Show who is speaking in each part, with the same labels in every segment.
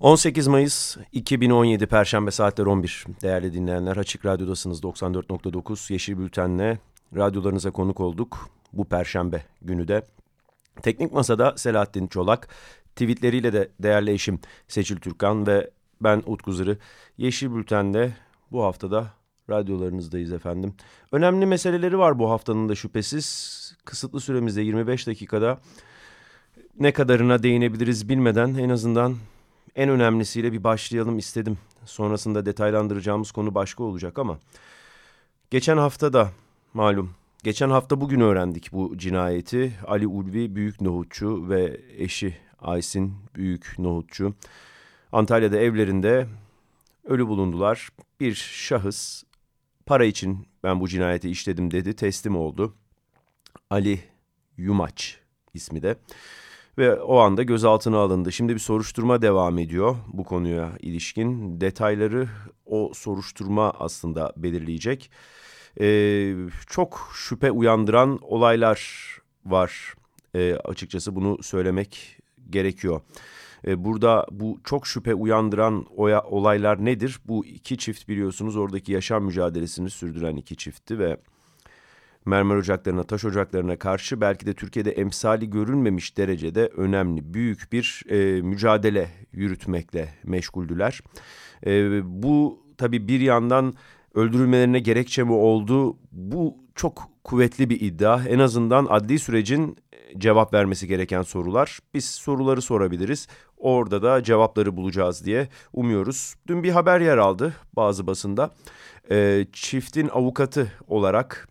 Speaker 1: 18 Mayıs 2017 Perşembe saatler 11. Değerli dinleyenler Açık Radyo'dasınız 94.9 Yeşil Bülten'le radyolarınıza konuk olduk. Bu Perşembe günü de. Teknik Masa'da Selahattin Çolak, tweetleriyle de değerli eşim Seçil Türkan ve ben Utku Zırı. Yeşil Bülten'de bu haftada radyolarınızdayız efendim. Önemli meseleleri var bu haftanın da şüphesiz. Kısıtlı süremizde 25 dakikada ne kadarına değinebiliriz bilmeden en azından en önemlisiyle bir başlayalım istedim. Sonrasında detaylandıracağımız konu başka olacak ama geçen hafta da malum geçen hafta bugün öğrendik bu cinayeti. Ali Ulvi Büyük Nohutçu ve eşi Aysin Büyük Nohutçu Antalya'da evlerinde ölü bulundular. Bir şahıs para için ben bu cinayeti işledim dedi teslim oldu. Ali Yumaç ismi de ve o anda gözaltına alındı. Şimdi bir soruşturma devam ediyor bu konuya ilişkin. Detayları o soruşturma aslında belirleyecek. Ee, çok şüphe uyandıran olaylar var ee, açıkçası bunu söylemek gerekiyor. Ee, burada bu çok şüphe uyandıran olaylar nedir? Bu iki çift biliyorsunuz oradaki yaşam mücadelesini sürdüren iki çiftti ve mermer ocaklarına, taş ocaklarına karşı belki de Türkiye'de emsali görülmemiş derecede önemli, büyük bir e, mücadele yürütmekle meşguldüler. E, bu tabii bir yandan öldürülmelerine gerekçe mi oldu? Bu çok kuvvetli bir iddia. En azından adli sürecin cevap vermesi gereken sorular. Biz soruları sorabiliriz. Orada da cevapları bulacağız diye umuyoruz. Dün bir haber yer aldı bazı basında. E, çiftin avukatı olarak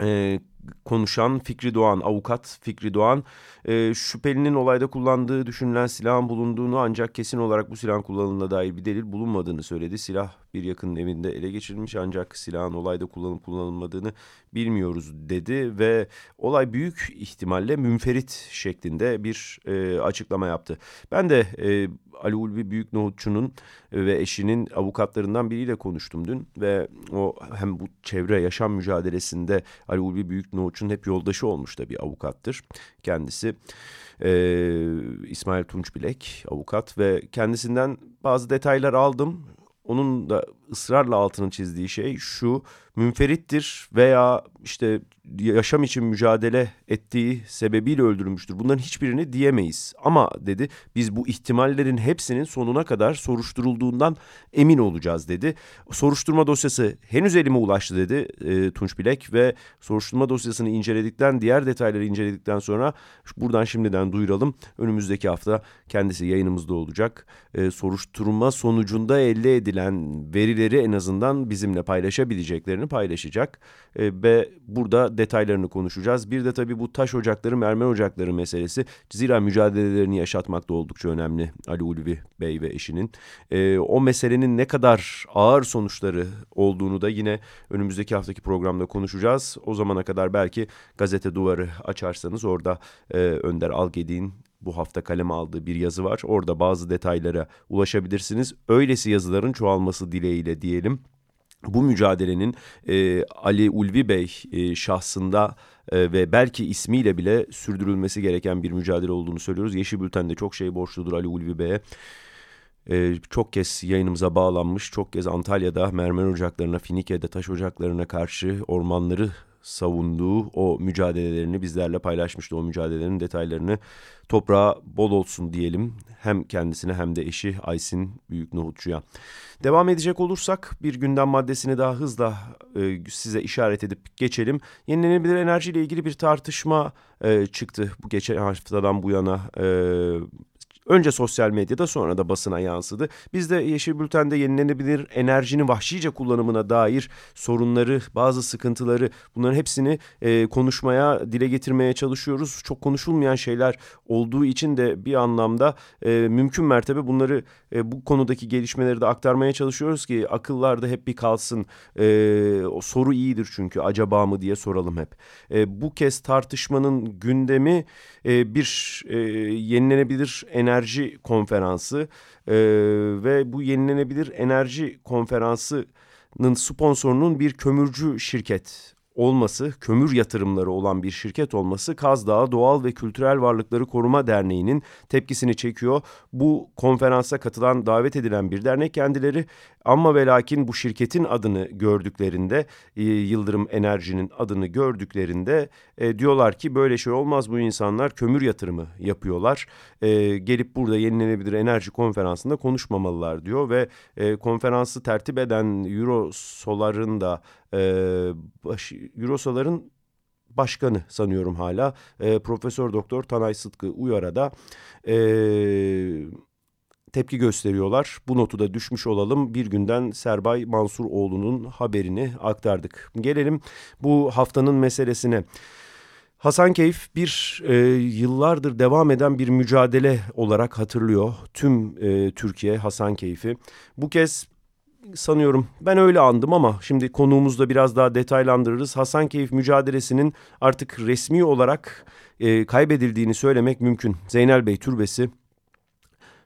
Speaker 1: e, konuşan Fikri Doğan, avukat Fikri Doğan e, şüphelinin olayda kullandığı düşünülen silahın bulunduğunu ancak kesin olarak bu silahın kullanıldığına dair bir delil bulunmadığını söyledi. Silah bir yakının evinde ele geçirilmiş ancak silahın olayda kullanıp kullanılmadığını bilmiyoruz dedi ve olay büyük ihtimalle münferit şeklinde bir e, açıklama yaptı. Ben de e, Ali Ulvi Büyük Nohutçu'nun ve eşinin avukatlarından biriyle konuştum dün ve o hem bu çevre yaşam mücadelesinde Ali Ulvi Büyük Nohutçu'nun hep yoldaşı olmuş da bir avukattır kendisi. Ee, İsmail Tunç Bilek avukat ve kendisinden bazı detaylar aldım. Onun da ısrarla altını çizdiği şey şu münferittir veya işte yaşam için mücadele ettiği sebebiyle öldürülmüştür. Bunların hiçbirini diyemeyiz. Ama dedi biz bu ihtimallerin hepsinin sonuna kadar soruşturulduğundan emin olacağız dedi. Soruşturma dosyası henüz elime ulaştı dedi e, Tunç Bilek ve soruşturma dosyasını inceledikten diğer detayları inceledikten sonra buradan şimdiden duyuralım. Önümüzdeki hafta kendisi yayınımızda olacak. E, soruşturma sonucunda elde edilen verileri en azından bizimle paylaşabileceklerini paylaşacak e, ve burada detaylarını konuşacağız. Bir de tabii bu taş ocakları, mermer ocakları meselesi. Zira mücadelelerini yaşatmakta oldukça önemli Ali Ulvi Bey ve eşinin. E, o meselenin ne kadar ağır sonuçları olduğunu da yine önümüzdeki haftaki programda konuşacağız. O zamana kadar belki gazete duvarı açarsanız orada e, Önder Algedi'nin bu hafta kaleme aldığı bir yazı var. Orada bazı detaylara ulaşabilirsiniz. Öylesi yazıların çoğalması dileğiyle diyelim bu mücadelenin e, Ali Ulvi Bey e, şahsında e, ve belki ismiyle bile sürdürülmesi gereken bir mücadele olduğunu söylüyoruz. Yeşil Bülten'de çok şey borçludur Ali Ulvi Bey'e. Ee, çok kez yayınımıza bağlanmış, çok kez Antalya'da mermer ocaklarına, Finike'de taş ocaklarına karşı ormanları savunduğu o mücadelelerini bizlerle paylaşmıştı. O mücadelelerin detaylarını toprağa bol olsun diyelim. Hem kendisine hem de eşi Aysin Büyük Nohutçu'ya. Devam edecek olursak bir gündem maddesini daha hızla e, size işaret edip geçelim. Yenilenebilir enerjiyle ilgili bir tartışma e, çıktı bu geçen haftadan bu yana. E, Önce sosyal medyada sonra da basına yansıdı. Biz de Yeşil Bülten'de yenilenebilir enerjinin vahşice kullanımına dair sorunları, bazı sıkıntıları bunların hepsini e, konuşmaya, dile getirmeye çalışıyoruz. Çok konuşulmayan şeyler olduğu için de bir anlamda e, mümkün mertebe bunları e, bu konudaki gelişmeleri de aktarmaya çalışıyoruz ki akıllarda hep bir kalsın. E, o soru iyidir çünkü acaba mı diye soralım hep. E, bu kez tartışmanın gündemi e, bir e, yenilenebilir enerji konferansı e, ve bu yenilenebilir enerji konferansının sponsorunun bir kömürcü şirket olması, kömür yatırımları olan bir şirket olması Kaz Dağı Doğal ve Kültürel Varlıkları Koruma Derneği'nin tepkisini çekiyor. Bu konferansa katılan, davet edilen bir dernek kendileri ama ve lakin bu şirketin adını gördüklerinde, e, Yıldırım Enerji'nin adını gördüklerinde e, diyorlar ki böyle şey olmaz bu insanlar kömür yatırımı yapıyorlar. E, gelip burada yenilenebilir enerji konferansında konuşmamalılar diyor ve e, konferansı tertip eden Eurosolar'ın da e, baş, Eurosolar'ın başkanı sanıyorum hala e, Profesör Doktor Tanay Sıtkı Uyar'a da e, tepki gösteriyorlar. Bu notu da düşmüş olalım. Bir günden Serbay Mansuroğlu'nun haberini aktardık. Gelelim bu haftanın meselesine. Hasankeyf bir e, yıllardır devam eden bir mücadele olarak hatırlıyor tüm e, Türkiye Hasankeyf'i. Bu kez sanıyorum ben öyle andım ama şimdi konuğumuzda biraz daha detaylandırırız. Hasankeyf mücadelesinin artık resmi olarak e, kaybedildiğini söylemek mümkün. Zeynel Bey Türbesi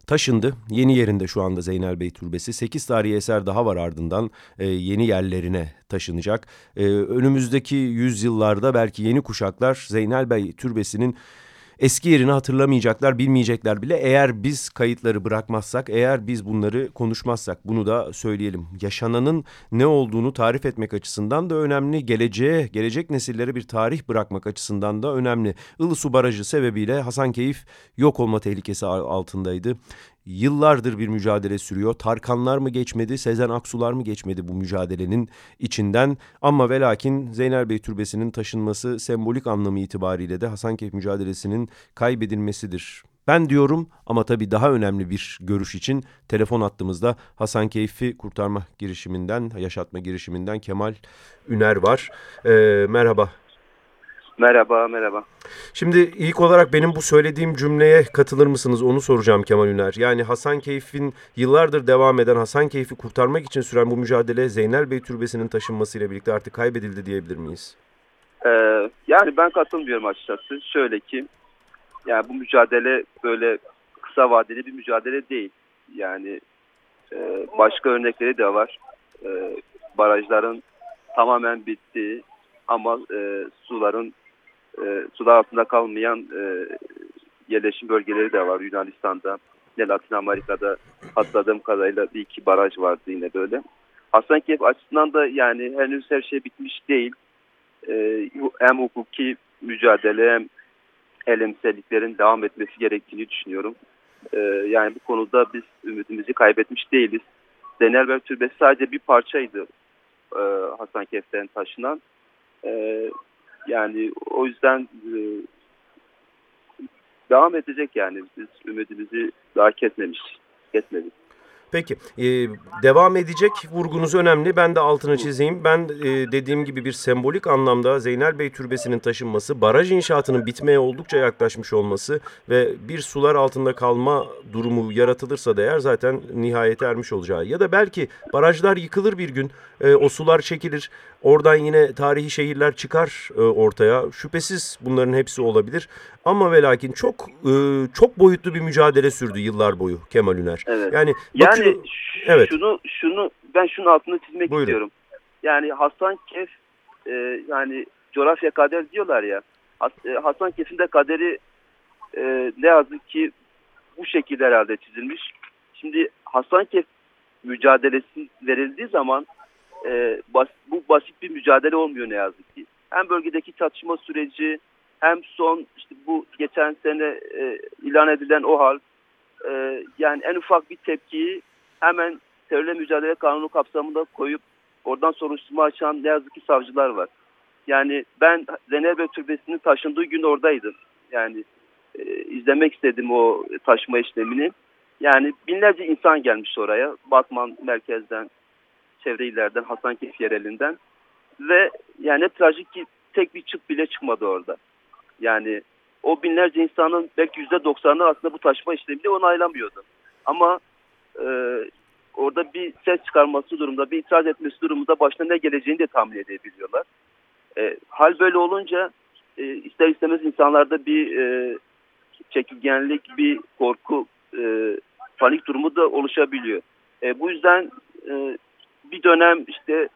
Speaker 1: taşındı. Yeni yerinde şu anda Zeynel Bey Türbesi. 8 tarihi eser daha var ardından e, yeni yerlerine taşınacak. E, önümüzdeki yüzyıllarda belki yeni kuşaklar Zeynel Bey Türbesi'nin eski yerini hatırlamayacaklar, bilmeyecekler bile. Eğer biz kayıtları bırakmazsak, eğer biz bunları konuşmazsak bunu da söyleyelim. Yaşananın ne olduğunu tarif etmek açısından da önemli. Geleceğe, gelecek nesillere bir tarih bırakmak açısından da önemli. Ilısu Barajı sebebiyle Hasankeyf yok olma tehlikesi altındaydı. Yıllardır bir mücadele sürüyor. Tarkanlar mı geçmedi, Sezen Aksular mı geçmedi bu mücadelenin içinden? Ama ve lakin Zeynel Bey Türbesi'nin taşınması sembolik anlamı itibariyle de Hasankeyf mücadelesinin kaybedilmesidir. Ben diyorum ama tabii daha önemli bir görüş için telefon attığımızda Hasankeyf'i kurtarma girişiminden, yaşatma girişiminden Kemal Üner var. Ee, merhaba.
Speaker 2: Merhaba, merhaba.
Speaker 1: Şimdi ilk olarak benim bu söylediğim cümleye katılır mısınız onu soracağım Kemal Üner. Yani Hasankeyf'in yıllardır devam eden Hasankeyf'i kurtarmak için süren bu mücadele Zeynel Bey Türbesi'nin taşınmasıyla birlikte artık kaybedildi diyebilir miyiz?
Speaker 2: Ee, yani ben katılmıyorum açıkçası. Şöyle ki, yani bu mücadele böyle kısa vadeli bir mücadele değil. Yani e, başka örnekleri de var. E, barajların tamamen bittiği ama e, suların e, sular altında kalmayan e, yerleşim bölgeleri de var Yunanistan'da. Ne Latin Amerika'da hatırladığım kadarıyla bir iki baraj vardı yine böyle. Hasankeyf açısından da yani henüz her şey bitmiş değil. E, hem hukuki mücadele hem elemselliklerin devam etmesi gerektiğini düşünüyorum. E, yani bu konuda biz ümidimizi kaybetmiş değiliz. Denelberg Türbesi sadece bir parçaydı e, Hasankeyf'ten taşınan. E, yani o yüzden e, devam edecek yani. Biz ümidimizi daha kesmemiş, kesmedik.
Speaker 1: Peki e, devam edecek vurgunuz önemli. Ben de altını çizeyim. Ben e, dediğim gibi bir sembolik anlamda Zeynel Bey Türbesi'nin taşınması, baraj inşaatının bitmeye oldukça yaklaşmış olması ve bir sular altında kalma durumu yaratılırsa da eğer zaten nihayete ermiş olacağı. Ya da belki barajlar yıkılır bir gün, e, o sular çekilir, oradan yine tarihi şehirler çıkar e, ortaya. Şüphesiz bunların hepsi olabilir. Ama ve lakin çok e, çok boyutlu bir mücadele sürdü yıllar boyu Kemal Üner.
Speaker 2: Evet.
Speaker 1: Yani
Speaker 2: yani
Speaker 1: bakıyor, evet.
Speaker 2: şunu şunu ben şunun altını çizmek
Speaker 1: Buyurun.
Speaker 2: istiyorum. Yani Hasan Kef e, yani coğrafya kader diyorlar ya. E, Hasan Kef'in de kaderi e, ne yazık ki bu şekilde herhalde çizilmiş. Şimdi Hasan Kef mücadelesi verildiği zaman e, bas, bu basit bir mücadele olmuyor ne yazık ki. Hem bölgedeki çatışma süreci hem son işte bu geçen sene e, ilan edilen o hal e, yani en ufak bir tepkiyi hemen terörle mücadele kanunu kapsamında koyup oradan soruşturma açan ne yazık ki savcılar var. Yani ben Zeynel Türbesi'nin taşındığı gün oradaydım. Yani e, izlemek istedim o taşıma işlemini. Yani binlerce insan gelmiş oraya. Batman merkezden, çevre illerden, Hasankeyf yerelinden. Ve yani trajik ki tek bir çıt bile çıkmadı orada. Yani o binlerce insanın belki yüzde doksanı aslında bu taşıma işlemini onaylamıyordu. Ama e, orada bir ses çıkarması durumunda, bir itiraz etmesi durumunda başına ne geleceğini de tahmin edebiliyorlar. E, hal böyle olunca e, ister istemez insanlarda bir e, çekilgenlik, bir korku, e, panik durumu da oluşabiliyor. E, bu yüzden e, bir dönem işte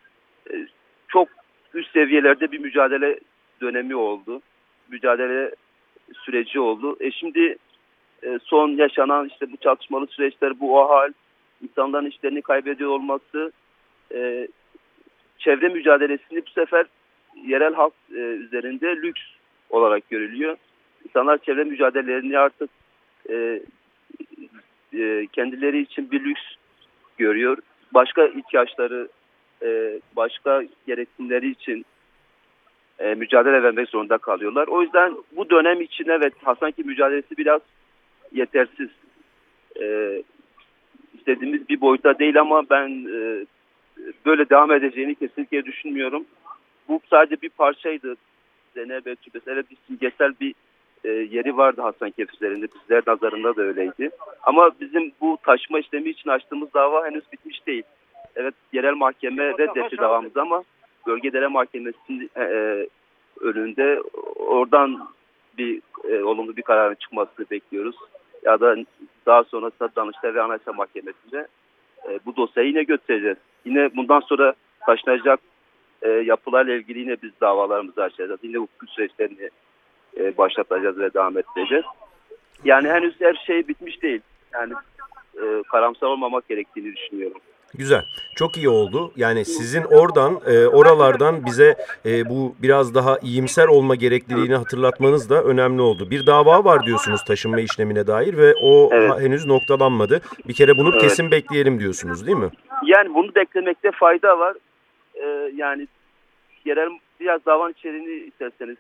Speaker 2: e, çok üst seviyelerde bir mücadele dönemi oldu. Mücadele süreci oldu. E şimdi e, son yaşanan işte bu çatışmalı süreçler, bu o hal, insanların işlerini kaybediyor olması, e, çevre mücadelesini bu sefer yerel halk e, üzerinde lüks olarak görülüyor. İnsanlar çevre mücadelelerini artık kendileri için bir lüks görüyor. Başka ihtiyaçları, başka gereksinimleri için e, mücadele vermek zorunda kalıyorlar. O yüzden bu dönem için evet Hasankeyf mücadelesi biraz yetersiz. E, istediğimiz bir boyuta değil ama ben e, böyle devam edeceğini kesinlikle düşünmüyorum. Bu sadece bir parçaydı. Zeynep Türbesi evet bir simgesel bir e, yeri vardı Hasankeyf üzerinde. Bizler nazarında da öyleydi. Ama bizim bu taşıma işlemi için açtığımız dava henüz bitmiş değil. Evet yerel mahkeme reddetti davamızı ama Bölge Mahkemesi'nin e, e, önünde oradan bir e, olumlu bir kararın çıkmasını bekliyoruz. Ya da daha sonrasında Danıştay ve Anayasa Mahkemesi'nde e, bu dosyayı yine götüreceğiz. Yine bundan sonra taşınacak e, yapılarla ilgili yine biz davalarımızı açacağız. Yine hukuk süreçlerini e, başlatacağız ve devam edeceğiz. Yani henüz her şey bitmiş değil. Yani e, karamsar olmamak gerektiğini düşünüyorum.
Speaker 1: Güzel. Çok iyi oldu. Yani sizin oradan, e, oralardan bize e, bu biraz daha iyimser olma gerekliliğini hatırlatmanız da önemli oldu. Bir dava var diyorsunuz taşınma işlemine dair ve o
Speaker 2: Evet.
Speaker 1: henüz noktalanmadı. Bir kere bunu
Speaker 2: Evet.
Speaker 1: kesin bekleyelim diyorsunuz değil mi?
Speaker 2: Yani bunu beklemekte fayda var. E, yani yerel biraz davanın içeriğini isterseniz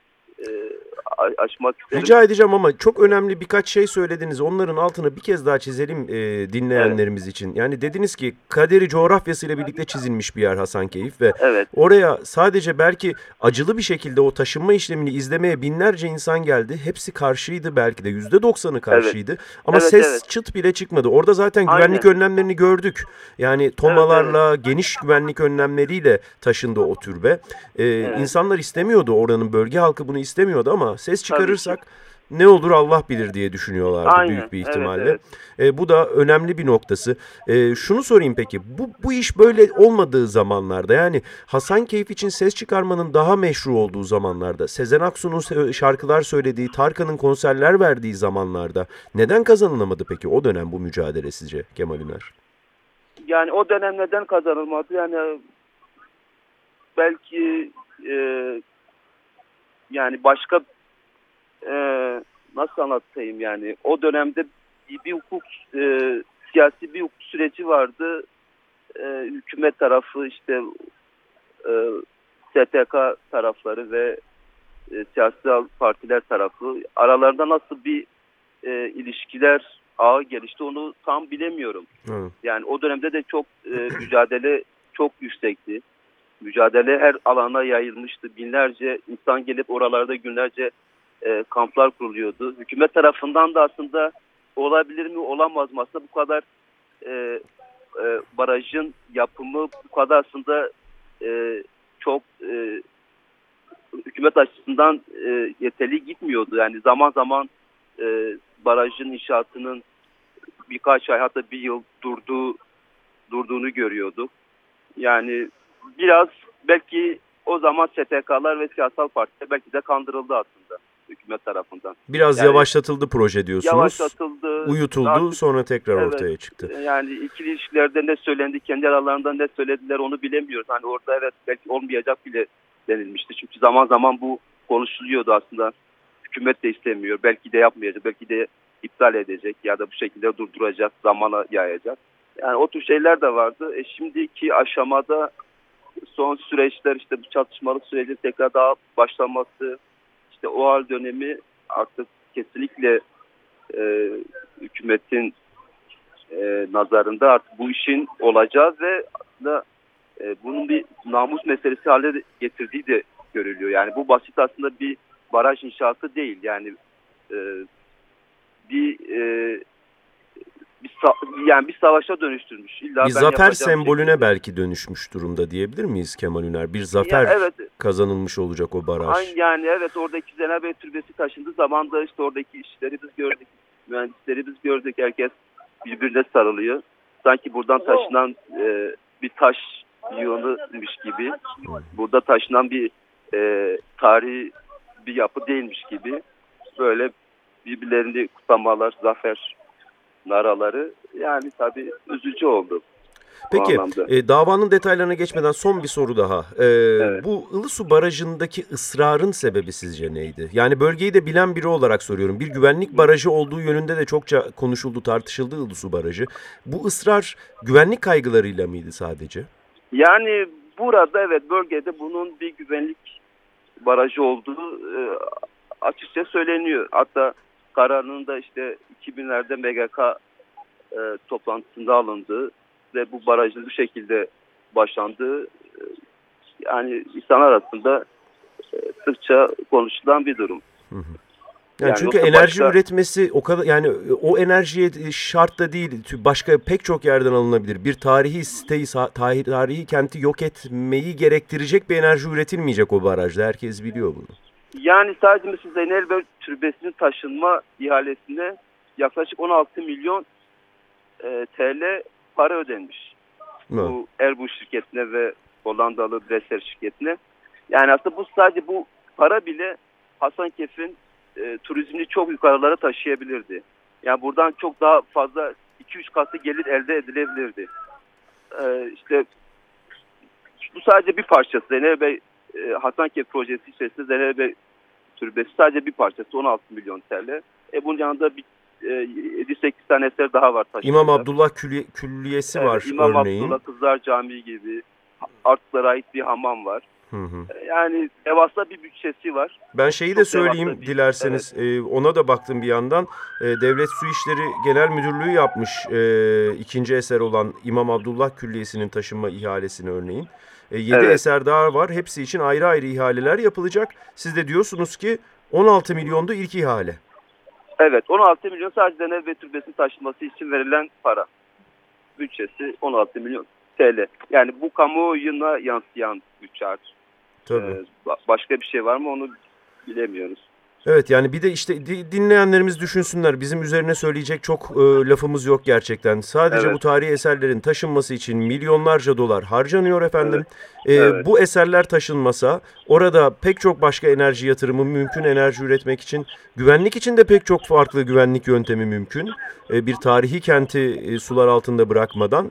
Speaker 2: açmak isterim.
Speaker 1: Rica edeceğim ama çok önemli birkaç şey söylediniz. Onların altını bir kez daha çizelim e, dinleyenlerimiz için. Yani dediniz ki kaderi coğrafyasıyla birlikte çizilmiş bir yer Hasankeyf ve
Speaker 2: Evet.
Speaker 1: oraya sadece belki acılı bir şekilde o taşınma işlemini izlemeye binlerce insan geldi. Hepsi karşıydı belki de yüzde doksanı karşıydı. Ama
Speaker 2: Evet,
Speaker 1: ses
Speaker 2: evet.
Speaker 1: çıt bile çıkmadı. Orada zaten
Speaker 2: Aynen.
Speaker 1: güvenlik önlemlerini gördük. Yani tomalarla, geniş güvenlik önlemleriyle taşındı o türbe. E, İnsanlar istemiyordu oranın bölge halkı bunu istemiyordu ama ses çıkarırsak ne olur Allah bilir diye düşünüyorlardı
Speaker 2: Aynen,
Speaker 1: büyük bir
Speaker 2: evet,
Speaker 1: ihtimalle.
Speaker 2: evet.
Speaker 1: E, bu da önemli bir noktası. E, şunu sorayım peki bu, bu iş böyle olmadığı zamanlarda yani Hasankeyf için ses çıkarmanın daha meşru olduğu zamanlarda Sezen Aksu'nun şarkılar söylediği Tarkan'ın konserler verdiği zamanlarda neden kazanılamadı peki o dönem bu mücadele sizce Kemal Üner?
Speaker 2: Yani o dönem neden kazanılmadı? Yani belki e, yani başka e, nasıl anlatayım yani o dönemde bir, hukuk e, siyasi bir hukuk süreci vardı. E, hükümet tarafı işte e, STK tarafları ve e, siyasi partiler tarafı aralarında nasıl bir e, ilişkiler ağı gelişti onu tam bilemiyorum.
Speaker 1: Hı.
Speaker 2: Yani o dönemde de çok e, mücadele çok yüksekti. Mücadele her alana yayılmıştı. Binlerce insan gelip oralarda günlerce e, kamplar kuruluyordu. Hükümet tarafından da aslında olabilir mi olamaz mı aslında bu kadar e, e, barajın yapımı bu kadar aslında e, çok e, hükümet açısından e, yeterli gitmiyordu. Yani zaman zaman e, barajın inşaatının birkaç ay hatta bir yıl durduğu durduğunu görüyorduk. Yani biraz belki o zaman STK'lar ve siyasal partiler belki de kandırıldı aslında hükümet tarafından.
Speaker 1: Biraz
Speaker 2: Yani-
Speaker 1: yavaşlatıldı proje diyorsunuz.
Speaker 2: Yavaşlatıldı.
Speaker 1: Uyutuldu
Speaker 2: Artık-
Speaker 1: sonra tekrar
Speaker 2: Evet.
Speaker 1: ortaya çıktı.
Speaker 2: Yani ikili ilişkilerde ne söylendi, kendi aralarında ne söylediler onu bilemiyoruz. Hani orada evet belki olmayacak bile denilmişti. Çünkü zaman zaman bu konuşuluyordu aslında. Hükümet de istemiyor. Belki de yapmayacak. Belki de iptal edecek ya da bu şekilde durduracak, zamana yayacak. Yani o tür şeyler de vardı. E şimdiki aşamada son süreçler işte bu çatışmalı sürecin tekrar daha başlaması, işte o hal dönemi artık kesinlikle e, hükümetin e, nazarında artık bu işin olacağı ve da e, bunun bir namus meselesi haline getirdiği de görülüyor. Yani bu basit aslında bir baraj inşaatı değil. Yani e, bir e, bir yani bir savaşa dönüştürmüş.
Speaker 1: İlla bir zafer sembolüne şekilde. belki dönüşmüş durumda diyebilir miyiz Kemal Üner? Bir zafer ya, evet. kazanılmış olacak o baraj.
Speaker 2: Yani evet oradaki Zenebey Türbesi taşındığı zaman da işte oradaki işleri biz gördük. Mühendisleri biz gördük. Herkes birbirine sarılıyor. Sanki buradan taşınan e, bir taş yığınıymış gibi. Burada taşınan bir e, tarihi bir yapı değilmiş gibi. Böyle birbirlerini kutlamalar, zafer naraları yani tabii üzücü oldu.
Speaker 1: Peki e, davanın detaylarına geçmeden son bir soru daha. E, evet. Bu Ilısu Barajı'ndaki ısrarın sebebi sizce neydi? Yani bölgeyi de bilen biri olarak soruyorum. Bir güvenlik barajı olduğu yönünde de çokça konuşuldu, tartışıldı Ilısu Barajı. Bu ısrar güvenlik kaygılarıyla mıydı sadece?
Speaker 2: Yani burada evet bölgede bunun bir güvenlik barajı olduğu e, açıkça söyleniyor. Hatta kararının da işte 2000'lerde MGK e, toplantısında alındı ve bu barajın bu şekilde başlandığı e, yani insan arasında e, sıkça konuşulan bir durum.
Speaker 1: Hı hı. Yani, yani çünkü enerji başka... üretmesi o kadar yani o enerjiye şart da değil. Başka pek çok yerden alınabilir. Bir tarihi siteyi, tarihi kenti yok etmeyi gerektirecek bir enerji üretilmeyecek o barajda. Herkes biliyor bunu.
Speaker 2: Yani sadece mesela Zeynel Türbesi'nin taşınma ihalesine yaklaşık 16 milyon e, TL para ödenmiş. Evet. Bu Airbus şirketine ve Hollandalı Bresser şirketine. Yani aslında bu sadece bu para bile Hasankeyf'in e, turizmini çok yukarılara taşıyabilirdi. Yani buradan çok daha fazla 2-3 katı gelir elde edilebilirdi. E, işte bu sadece bir parçası. Zeynep Bey e, Hasankeyf projesi içerisinde Zeynep Bey türbesi sadece bir parçası 16 milyon TL. E bunun yanında bir 7-8 e, tane eser daha var.
Speaker 1: Taşında. İmam Abdullah Külli Külliyesi evet, var
Speaker 2: İmam
Speaker 1: örneğin.
Speaker 2: İmam Abdullah Kızlar Camii gibi Artlara ait bir hamam var. Hı hı. E, yani devasa bir bütçesi var.
Speaker 1: Ben şeyi de söyleyeyim bir, dilerseniz evet. e, ona da baktım bir yandan. E, Devlet Su İşleri Genel Müdürlüğü yapmış e, ikinci eser olan İmam Abdullah Külliyesi'nin taşınma ihalesini örneğin. E, 7 evet. eser daha var. Hepsi için ayrı ayrı ihaleler yapılacak. Siz de diyorsunuz ki 16 milyondu ilk ihale.
Speaker 2: Evet 16 milyon sadece Denev ve Türbesi'nin taşınması için verilen para. Bütçesi 16 milyon TL. Yani bu kamuoyuna yansıyan bütçe artık. Tabii. Ee, başka bir şey var mı onu bilemiyoruz.
Speaker 1: Evet yani bir de işte dinleyenlerimiz düşünsünler. Bizim üzerine söyleyecek çok e, lafımız yok gerçekten. Sadece evet. bu tarihi eserlerin taşınması için milyonlarca dolar harcanıyor efendim. Evet. E, evet. Bu eserler taşınmasa orada pek çok başka enerji yatırımı mümkün enerji üretmek için. Güvenlik için de pek çok farklı güvenlik yöntemi mümkün. E, bir tarihi kenti e, sular altında bırakmadan.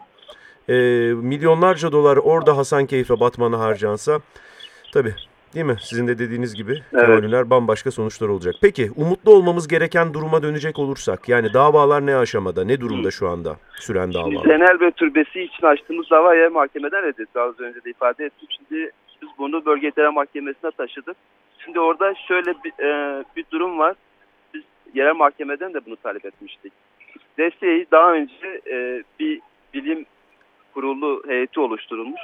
Speaker 1: E, milyonlarca dolar orada Hasankeyf'e Batman'a harcansa tabii Değil mi? Sizin de dediğiniz gibi evet. bambaşka sonuçlar olacak. Peki umutlu olmamız gereken duruma dönecek olursak yani davalar ne aşamada, ne durumda şu anda süren davalar?
Speaker 2: Genel ve türbesi için açtığımız dava yer mahkemeden reddedildi. Az önce de ifade ettim. Şimdi biz bunu bölge idare mahkemesine taşıdık. Şimdi orada şöyle bir, e, bir durum var. Biz yerel mahkemeden de bunu talep etmiştik. DSE'yi daha önce e, bir bilim kurulu heyeti oluşturulmuş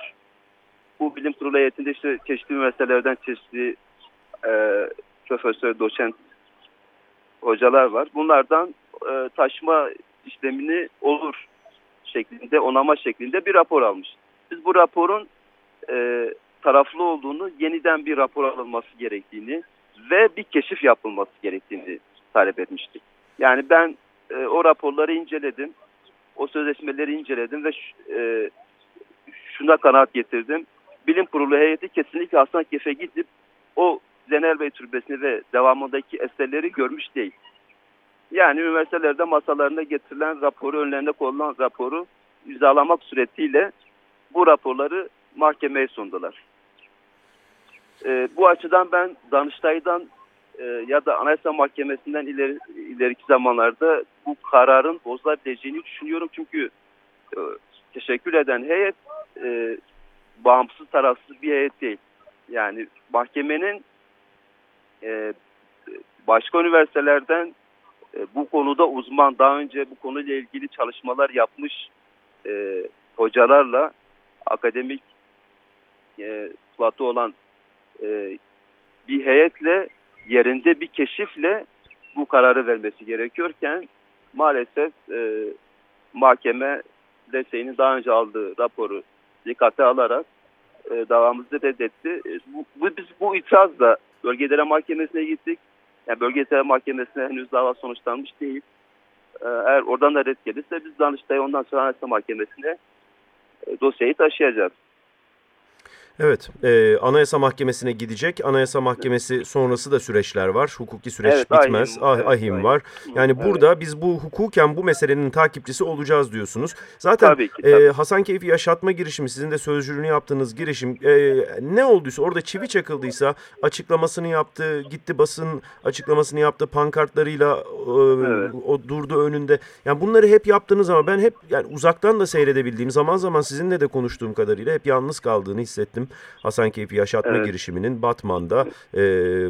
Speaker 2: bu bilim kurulu heyetinde işte çeşitli üniversitelerden çeşitli e, profesör, doçent hocalar var. Bunlardan e, taşma işlemini olur şeklinde, onama şeklinde bir rapor almış. Biz bu raporun e, taraflı olduğunu, yeniden bir rapor alınması gerektiğini ve bir keşif yapılması gerektiğini talep etmiştik. Yani ben e, o raporları inceledim, o sözleşmeleri inceledim ve e, şuna kanaat getirdim bilim kurulu heyeti kesinlikle Hasankeyf'e gidip o Zeynel Bey Türbesi'ni ve devamındaki eserleri görmüş değil. Yani üniversitelerde masalarına getirilen raporu, önlerinde konulan raporu imzalamak suretiyle bu raporları mahkemeye sundular. E, bu açıdan ben Danıştay'dan e, ya da Anayasa Mahkemesi'nden ileri, ileriki zamanlarda bu kararın bozulabileceğini düşünüyorum. Çünkü e, teşekkür eden heyet e, bağımsız tarafsız bir heyet değil. Yani mahkemenin e, başka üniversitelerden e, bu konuda uzman daha önce bu konuyla ilgili çalışmalar yapmış e, hocalarla akademik e, sıfatı olan e, bir heyetle yerinde bir keşifle bu kararı vermesi gerekiyorken maalesef e, mahkeme DSE'nin daha önce aldığı raporu dikkate alarak e, davamızı reddetti. E, bu, biz bu itirazla Bölge İdare Mahkemesi'ne gittik. Yani Bölge İdare Mahkemesi'ne henüz dava sonuçlanmış değil. E, eğer oradan da red gelirse biz Danıştay'a ondan sonra Anayasa Mahkemesi'ne e, dosyayı taşıyacağız.
Speaker 1: Evet, e, Anayasa Mahkemesi'ne gidecek. Anayasa Mahkemesi sonrası da süreçler var. Hukuki süreç
Speaker 2: Evet,
Speaker 1: bitmez.
Speaker 2: ahim,
Speaker 1: Ah-
Speaker 2: evet,
Speaker 1: ahim var. Yani
Speaker 2: Evet.
Speaker 1: burada biz bu hukuken bu meselenin takipçisi olacağız diyorsunuz. Zaten
Speaker 2: Tabii ki,
Speaker 1: e,
Speaker 2: tabii.
Speaker 1: Hasan Keyfi yaşatma girişimi, sizin de sözcülüğünü yaptığınız girişim e, ne olduysa orada çivi çakıldıysa açıklamasını yaptı, gitti basın açıklamasını yaptı pankartlarıyla e,
Speaker 2: Evet.
Speaker 1: o durdu önünde. Yani bunları hep yaptınız ama ben hep yani uzaktan da seyredebildiğim zaman zaman sizinle de konuştuğum kadarıyla hep yalnız kaldığını hissettim. Hasan Keyfi yaşatma
Speaker 2: Evet.
Speaker 1: girişiminin Batman'da e,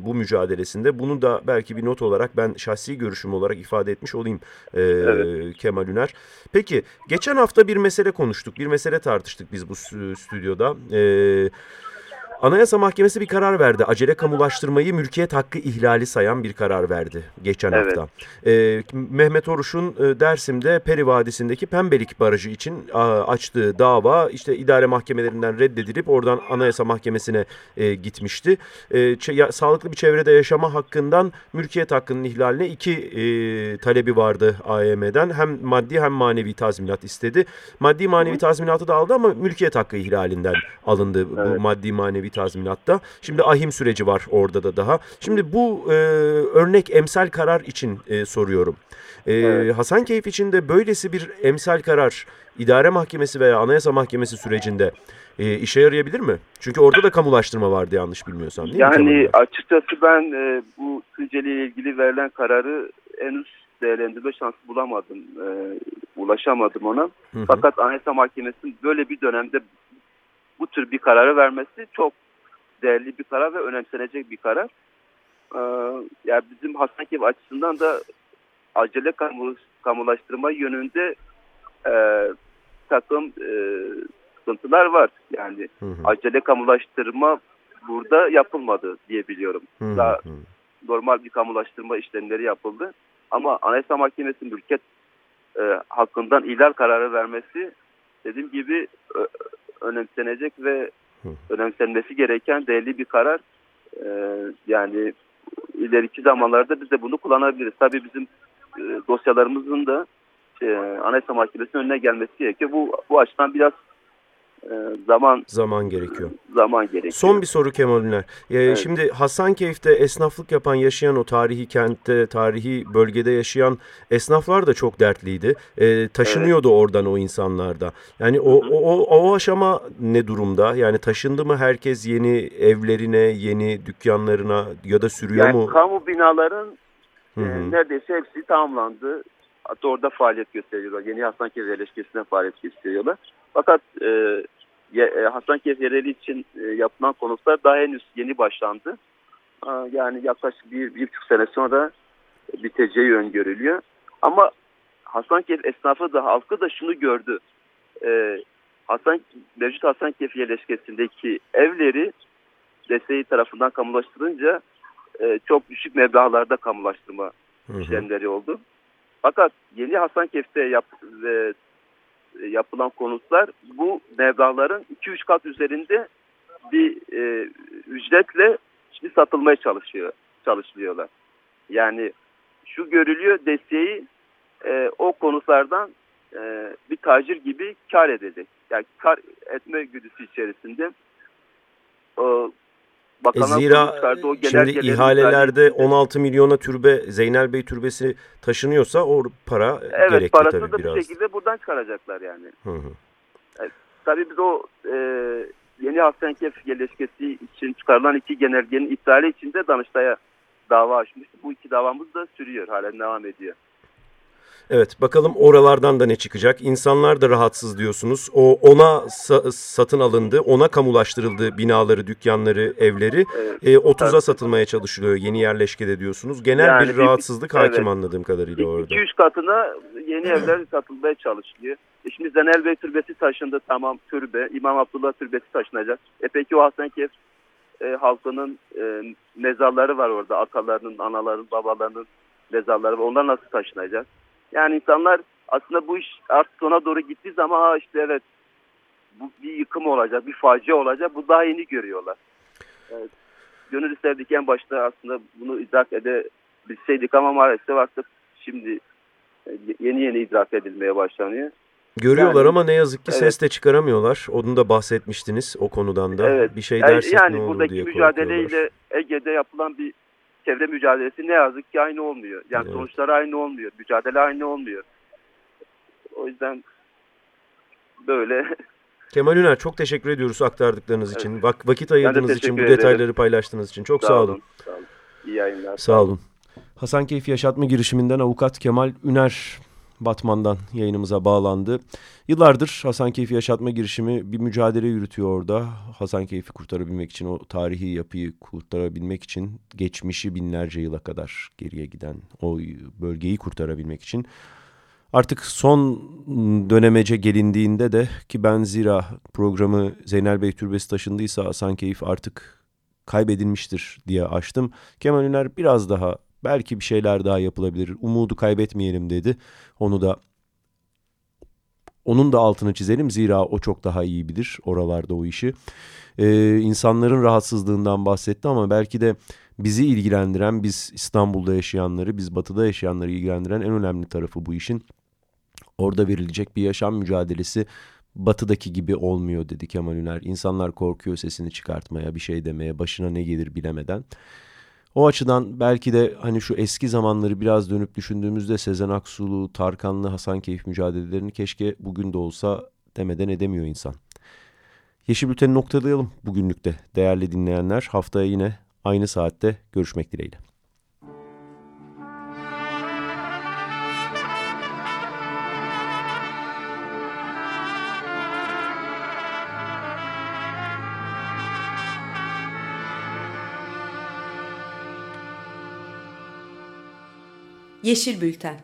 Speaker 1: bu mücadelesinde. Bunu da belki bir not olarak ben şahsi görüşüm olarak ifade etmiş olayım e,
Speaker 2: Evet.
Speaker 1: Kemal Üner. Peki geçen hafta bir mesele konuştuk. Bir mesele tartıştık biz bu stü- stüdyoda. Eee Anayasa Mahkemesi bir karar verdi. Acele kamulaştırmayı mülkiyet hakkı ihlali sayan bir karar verdi geçen
Speaker 2: Evet.
Speaker 1: hafta. Ee, Mehmet Oruç'un e, Dersim'de Peri Vadisi'ndeki Pembelik Barajı için açtığı dava işte idare mahkemelerinden reddedilip oradan Anayasa Mahkemesi'ne e, gitmişti. E, sağlıklı bir çevrede yaşama hakkından mülkiyet hakkının ihlaline iki e, talebi vardı AYM'den. Hem maddi hem manevi tazminat istedi. Maddi manevi tazminatı da aldı ama mülkiyet hakkı ihlalinden alındı bu
Speaker 2: Evet.
Speaker 1: maddi manevi tazminatta. Şimdi ahim süreci var orada da daha. Şimdi bu e, örnek emsal karar için e, soruyorum. E,
Speaker 2: Evet.
Speaker 1: Hasan Keyif için de böylesi bir emsal karar idare mahkemesi veya anayasa mahkemesi sürecinde e, işe yarayabilir mi? Çünkü orada da kamulaştırma vardı yanlış bilmiyorsam değil mi?
Speaker 2: Yani
Speaker 1: Bey?
Speaker 2: açıkçası ben e, bu ile ilgili verilen kararı henüz değerlendirme şansı bulamadım. E, ulaşamadım ona.
Speaker 1: Hı hı.
Speaker 2: Fakat Anayasa Mahkemesi'nin böyle bir dönemde bu tür bir kararı vermesi çok değerli bir karar ve önemsenecek bir karar. Ee, yani bizim Hasankeyf açısından da acele kamu, kamulaştırma yönünde e, takım e, sıkıntılar var. Yani
Speaker 1: Hı hı.
Speaker 2: acele kamulaştırma burada yapılmadı diye biliyorum.
Speaker 1: Hı hı.
Speaker 2: Daha normal bir kamulaştırma işlemleri yapıldı. Ama Anayasa Mahkemesi mülkiyet e, hakkından ihlal kararı vermesi dediğim gibi ö- önemsenecek ve
Speaker 1: Hı.
Speaker 2: önemsenmesi gereken değerli bir karar. E, yani ileriki zamanlarda biz de bunu kullanabiliriz. Tabii bizim e, dosyalarımızın da e, Anayasa Mahkemesi'nin önüne gelmesi gerekiyor. Bu bu açıdan biraz zaman
Speaker 1: Zaman gerekiyor.
Speaker 2: zaman gerekiyor.
Speaker 1: Son bir soru Kemal Üner. Ee,
Speaker 2: Evet.
Speaker 1: Şimdi Hasankeyf'te esnaflık yapan, yaşayan o tarihi kentte, tarihi bölgede yaşayan esnaflar da çok dertliydi. Ee, taşınıyordu oradan o insanlar da. Yani o, o, o, o aşama ne durumda? Yani taşındı mı herkes yeni evlerine, yeni dükkanlarına ya da sürüyor
Speaker 2: yani
Speaker 1: mu?
Speaker 2: kamu binaların
Speaker 1: Hı
Speaker 2: e, neredeyse hepsi tamamlandı. Hatta orada faaliyet gösteriyorlar. Yeni Hasankeyf yerleşkesinden faaliyet gösteriyorlar. Fakat e, e, Hasankeyf yereli için e, yapılan konutlar daha henüz yeni başlandı. Yani yaklaşık bir, bir buçuk sene sonra biteceği öngörülüyor. Ama Hasankeyf esnafı da halkı da şunu gördü. E, Hasan mevcut Hasankeyf yerleşkesindeki evleri DSİ tarafından kamulaştırınca e, çok düşük meblağlarda kamulaştırma
Speaker 1: Hı hı.
Speaker 2: işlemleri oldu. Fakat yeni Hasankeyf'te yap, e, yapılan konutlar bu meblağların 2-3 kat üzerinde bir e, ücretle şimdi satılmaya çalışıyor çalışılıyorlar. Yani şu görülüyor desteği e, o konutlardan e, bir tacir gibi kar edecek. Yani kar etme güdüsü içerisinde
Speaker 1: E
Speaker 2: bakanlar
Speaker 1: zira
Speaker 2: o
Speaker 1: şimdi
Speaker 2: genelgelerin
Speaker 1: ihalelerde
Speaker 2: müsaadesiyle-
Speaker 1: 16 milyona türbe Zeynel Bey türbesi taşınıyorsa o para
Speaker 2: Evet
Speaker 1: gerekli
Speaker 2: parasını
Speaker 1: tabii
Speaker 2: da
Speaker 1: biraz.
Speaker 2: bir şekilde buradan çıkaracaklar yani.
Speaker 1: Hı hı.
Speaker 2: Tabii biz o e, yeni Hasankeyf yerleşkesi için çıkarılan iki genelgenin iptali için de Danıştay'a dava açmıştık. Bu iki davamız da sürüyor, halen devam ediyor.
Speaker 1: Evet bakalım oralardan da ne çıkacak. İnsanlar da rahatsız diyorsunuz. O ona sa- satın alındı, ona kamulaştırıldı binaları, dükkanları, evleri.
Speaker 2: Evet.
Speaker 1: E, 30'a satılmaya çalışılıyor yeni yerleşkede diyorsunuz. Genel
Speaker 2: Yani
Speaker 1: bir
Speaker 2: bir-
Speaker 1: rahatsızlık hakim
Speaker 2: evet.
Speaker 1: anladığım kadarıyla orada.
Speaker 2: 2-3 katına yeni evler satılmaya çalışılıyor. E Şimdi Zenel Bey türbesi taşındı tamam türbe. İmam Abdullah türbesi taşınacak. E peki o Hasankeyf e, halkının e, mezarları var orada. Atalarının, anaların, babalarının mezarları var. Onlar nasıl taşınacak? Yani insanlar aslında bu iş artık sona doğru gittiği zaman işte evet bu bir yıkım olacak, bir facia olacak. Bu daha yeni görüyorlar. Evet. Gönül isterdik en başta aslında bunu idrak edebilseydik ama maalesef artık şimdi e, yeni yeni idrak edilmeye başlanıyor.
Speaker 1: Görüyorlar
Speaker 2: Yani-
Speaker 1: ama ne yazık ki
Speaker 2: Evet.
Speaker 1: ses de çıkaramıyorlar. Onu da bahsetmiştiniz o konudan da.
Speaker 2: Evet.
Speaker 1: Bir şey dersek
Speaker 2: yani
Speaker 1: ne olur
Speaker 2: buradaki
Speaker 1: diye
Speaker 2: mücadeleyle. Ege'de yapılan bir çevre mücadelesi ne yazık ki aynı olmuyor. Yani
Speaker 1: Evet.
Speaker 2: sonuçları aynı olmuyor. Mücadele aynı olmuyor. O yüzden böyle
Speaker 1: Kemal Üner çok teşekkür ediyoruz aktardıklarınız
Speaker 2: Evet.
Speaker 1: için. Vak vakit ayırdığınız için, bu
Speaker 2: ederim.
Speaker 1: detayları paylaştığınız için. Çok sağ, olun.
Speaker 2: Sağ olun. İyi yayınlar.
Speaker 1: Sağ olun. Hasankeyf Yaşatma girişiminden avukat Kemal Üner Batman'dan yayınımıza bağlandı. Yıllardır Hasankeyf Yaşatma girişimi bir mücadele yürütüyor orada. Hasankeyf'i kurtarabilmek için, o tarihi yapıyı kurtarabilmek için, geçmişi binlerce yıla kadar geriye giden o bölgeyi kurtarabilmek için. Artık son dönemece gelindiğinde de ki ben zira programı Zeynel Bey Türbesi taşındıysa Hasankeyf artık kaybedilmiştir diye açtım. Kemal Üner biraz daha belki bir şeyler daha yapılabilir. Umudu kaybetmeyelim dedi. Onu da onun da altını çizelim zira o çok daha iyi bilir oralarda o işi. Ee, insanların rahatsızlığından bahsetti ama belki de bizi ilgilendiren, biz İstanbul'da yaşayanları, biz Batı'da yaşayanları ilgilendiren en önemli tarafı bu işin orada verilecek bir yaşam mücadelesi batıdaki gibi olmuyor dedi Kemal Üner. İnsanlar korkuyor sesini çıkartmaya, bir şey demeye, başına ne gelir bilemeden. O açıdan belki de hani şu eski zamanları biraz dönüp düşündüğümüzde Sezen Aksu'lu, Tarkanlı, Hasankeyf mücadelelerini keşke bugün de olsa demeden edemiyor insan. Yeşil Bülten'i noktalayalım bugünlük de değerli dinleyenler. Haftaya yine aynı saatte görüşmek dileğiyle.
Speaker 3: Yeşil Bülten